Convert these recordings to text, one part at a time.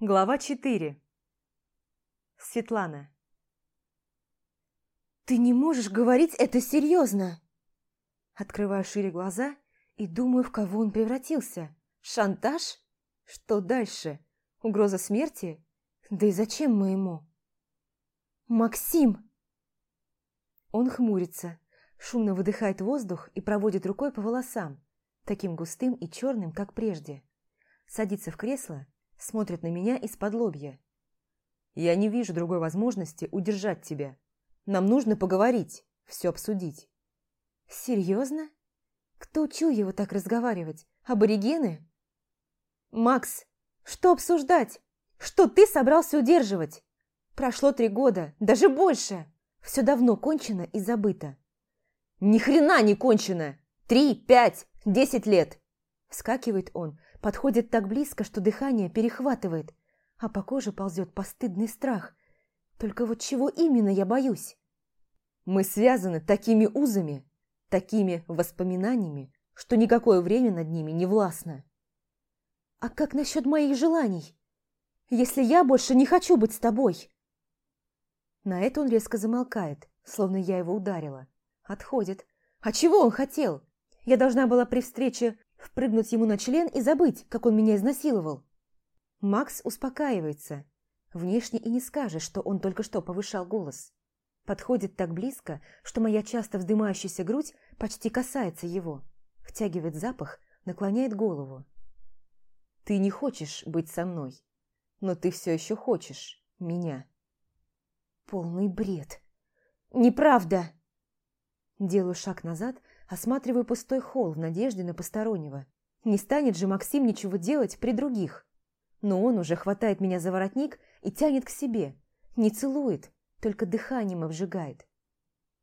Глава 4. Светлана. «Ты не можешь говорить это серьезно!» Открываю шире глаза и думаю, в кого он превратился. Шантаж? Что дальше? Угроза смерти? Да и зачем мы ему? «Максим!» Он хмурится, шумно выдыхает воздух и проводит рукой по волосам, таким густым и черным, как прежде. Садится в кресло смотрит на меня из-под лобья. «Я не вижу другой возможности удержать тебя. Нам нужно поговорить, все обсудить». «Серьезно? Кто учил его так разговаривать? Аборигены?» «Макс, что обсуждать? Что ты собрался удерживать? Прошло три года, даже больше. Все давно кончено и забыто». «Ни хрена не кончено! Три, пять, десять лет!» Вскакивает он, подходит так близко, что дыхание перехватывает, а по коже ползет постыдный страх. Только вот чего именно я боюсь? Мы связаны такими узами, такими воспоминаниями, что никакое время над ними не властно. А как насчет моих желаний? Если я больше не хочу быть с тобой? На это он резко замолкает, словно я его ударила. Отходит. А чего он хотел? Я должна была при встрече Впрыгнуть ему на член и забыть, как он меня изнасиловал. Макс успокаивается. Внешне и не скажешь, что он только что повышал голос. Подходит так близко, что моя часто вздымающаяся грудь почти касается его. Втягивает запах, наклоняет голову. «Ты не хочешь быть со мной, но ты все еще хочешь меня». Полный бред. «Неправда!» Делаю шаг назад, Осматриваю пустой холл в надежде на постороннего. Не станет же Максим ничего делать при других. Но он уже хватает меня за воротник и тянет к себе. Не целует, только дыханием обжигает.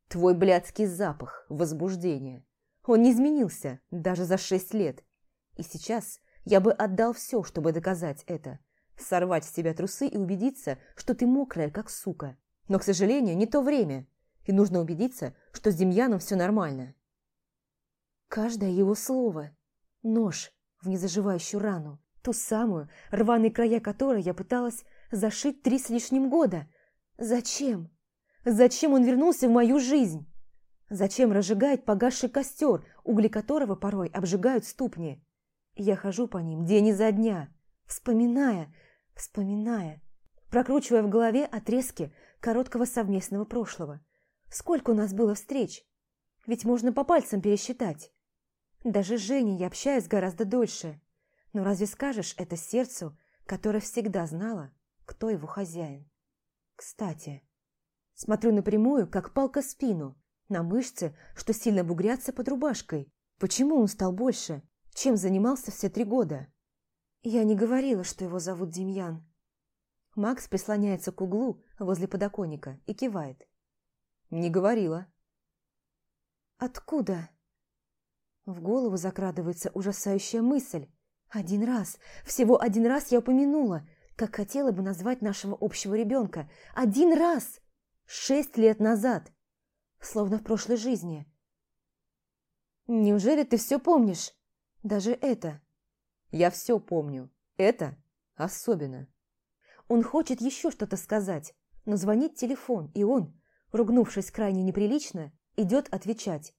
Твой блядский запах, возбуждение. Он не изменился даже за шесть лет. И сейчас я бы отдал все, чтобы доказать это. Сорвать с себя трусы и убедиться, что ты мокрая, как сука. Но, к сожалению, не то время. И нужно убедиться, что с Демьяном все нормально. Каждое его слово – нож в незаживающую рану, ту самую, рваные края которой я пыталась зашить три с лишним года. Зачем? Зачем он вернулся в мою жизнь? Зачем разжигает погасший костер, угли которого порой обжигают ступни? Я хожу по ним день изо дня, вспоминая, вспоминая, прокручивая в голове отрезки короткого совместного прошлого. Сколько у нас было встреч? Ведь можно по пальцам пересчитать. Даже с Женей я общаюсь гораздо дольше. Но разве скажешь это сердцу, которое всегда знала, кто его хозяин? Кстати, смотрю напрямую, как палка спину, на мышцы, что сильно бугрятся под рубашкой. Почему он стал больше? Чем занимался все три года? Я не говорила, что его зовут Демьян. Макс прислоняется к углу возле подоконника и кивает. Не говорила. Откуда? В голову закрадывается ужасающая мысль. Один раз, всего один раз я упомянула, как хотела бы назвать нашего общего ребенка. Один раз! Шесть лет назад! Словно в прошлой жизни. Неужели ты все помнишь? Даже это? Я все помню. Это особенно. Он хочет еще что-то сказать, но звонит телефон, и он, ругнувшись крайне неприлично, идет отвечать.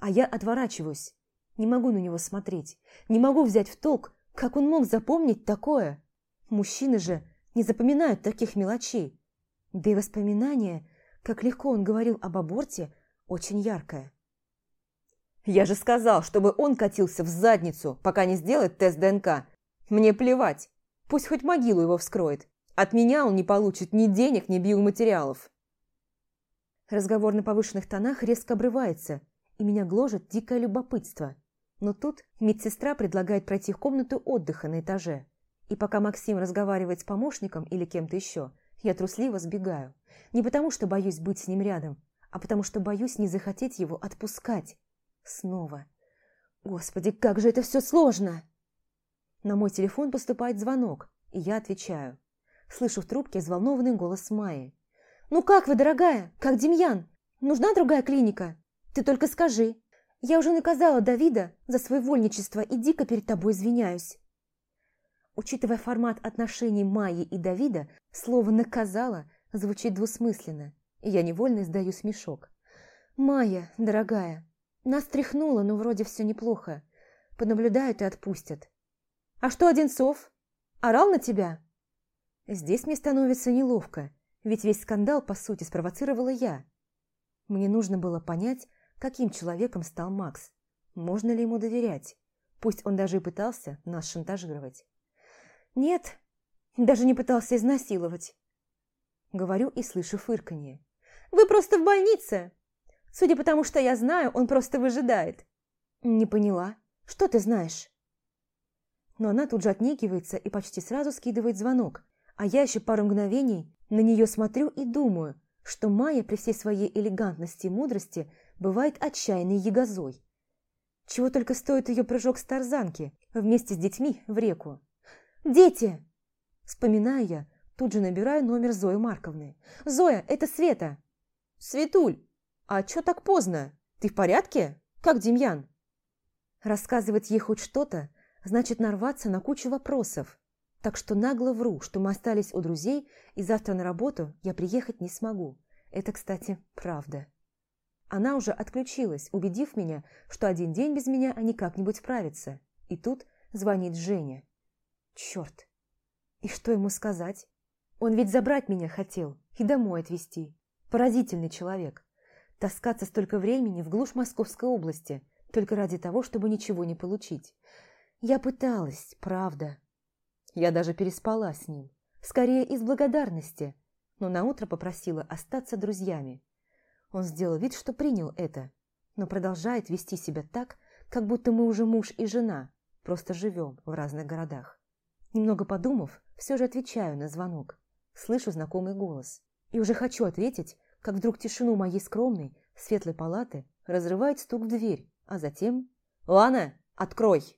А я отворачиваюсь. Не могу на него смотреть. Не могу взять в толк, как он мог запомнить такое. Мужчины же не запоминают таких мелочей. Да и воспоминания, как легко он говорил об аборте, очень яркое. «Я же сказал, чтобы он катился в задницу, пока не сделает тест ДНК. Мне плевать. Пусть хоть могилу его вскроет. От меня он не получит ни денег, ни биоматериалов». Разговор на повышенных тонах резко обрывается, и меня гложет дикое любопытство. Но тут медсестра предлагает пройти в комнату отдыха на этаже. И пока Максим разговаривает с помощником или кем-то еще, я трусливо сбегаю. Не потому, что боюсь быть с ним рядом, а потому, что боюсь не захотеть его отпускать. Снова. Господи, как же это все сложно! На мой телефон поступает звонок, и я отвечаю. Слышу в трубке взволнованный голос Майи. «Ну как вы, дорогая? Как Демьян? Нужна другая клиника? Ты только скажи, я уже наказала Давида за свое вольничество и дико перед тобой извиняюсь. Учитывая формат отношений Майи и Давида, слово «наказала» звучит двусмысленно, и я невольно издаю смешок. «Майя, дорогая, нас тряхнуло, но вроде все неплохо. Понаблюдают и отпустят. А что Одинцов? Орал на тебя?» Здесь мне становится неловко, ведь весь скандал, по сути, спровоцировала я. Мне нужно было понять, каким человеком стал Макс. Можно ли ему доверять? Пусть он даже и пытался нас шантажировать. «Нет, даже не пытался изнасиловать». Говорю и слышу фырканье. «Вы просто в больнице!» Судя по тому, что я знаю, он просто выжидает. Не поняла. Что ты знаешь? Но она тут же отнекивается и почти сразу скидывает звонок, а я еще пару мгновений на нее смотрю и думаю, что Майя при всей своей элегантности и мудрости бывает отчаянной ягозой. Чего только стоит ее прыжок с тарзанки вместе с детьми в реку. «Дети!» Вспоминаю я, тут же набираю номер Зои Марковны. «Зоя, это Света!» «Светуль, «А чё так поздно? Ты в порядке? Как Демьян?» Рассказывать ей хоть что-то, значит нарваться на кучу вопросов. Так что нагло вру, что мы остались у друзей, и завтра на работу я приехать не смогу. Это, кстати, правда. Она уже отключилась, убедив меня, что один день без меня они как-нибудь справятся. И тут звонит Женя. Черт! И что ему сказать? Он ведь забрать меня хотел и домой отвезти. Поразительный человек. Таскаться столько времени в глушь Московской области, только ради того, чтобы ничего не получить. Я пыталась, правда. Я даже переспала с ним. Скорее из благодарности, но наутро попросила остаться друзьями. Он сделал вид, что принял это, но продолжает вести себя так, как будто мы уже муж и жена, просто живем в разных городах. Немного подумав, все же отвечаю на звонок. Слышу знакомый голос. И уже хочу ответить, как вдруг тишину моей скромной, светлой палаты разрывает стук в дверь, а затем... «Лана, открой!»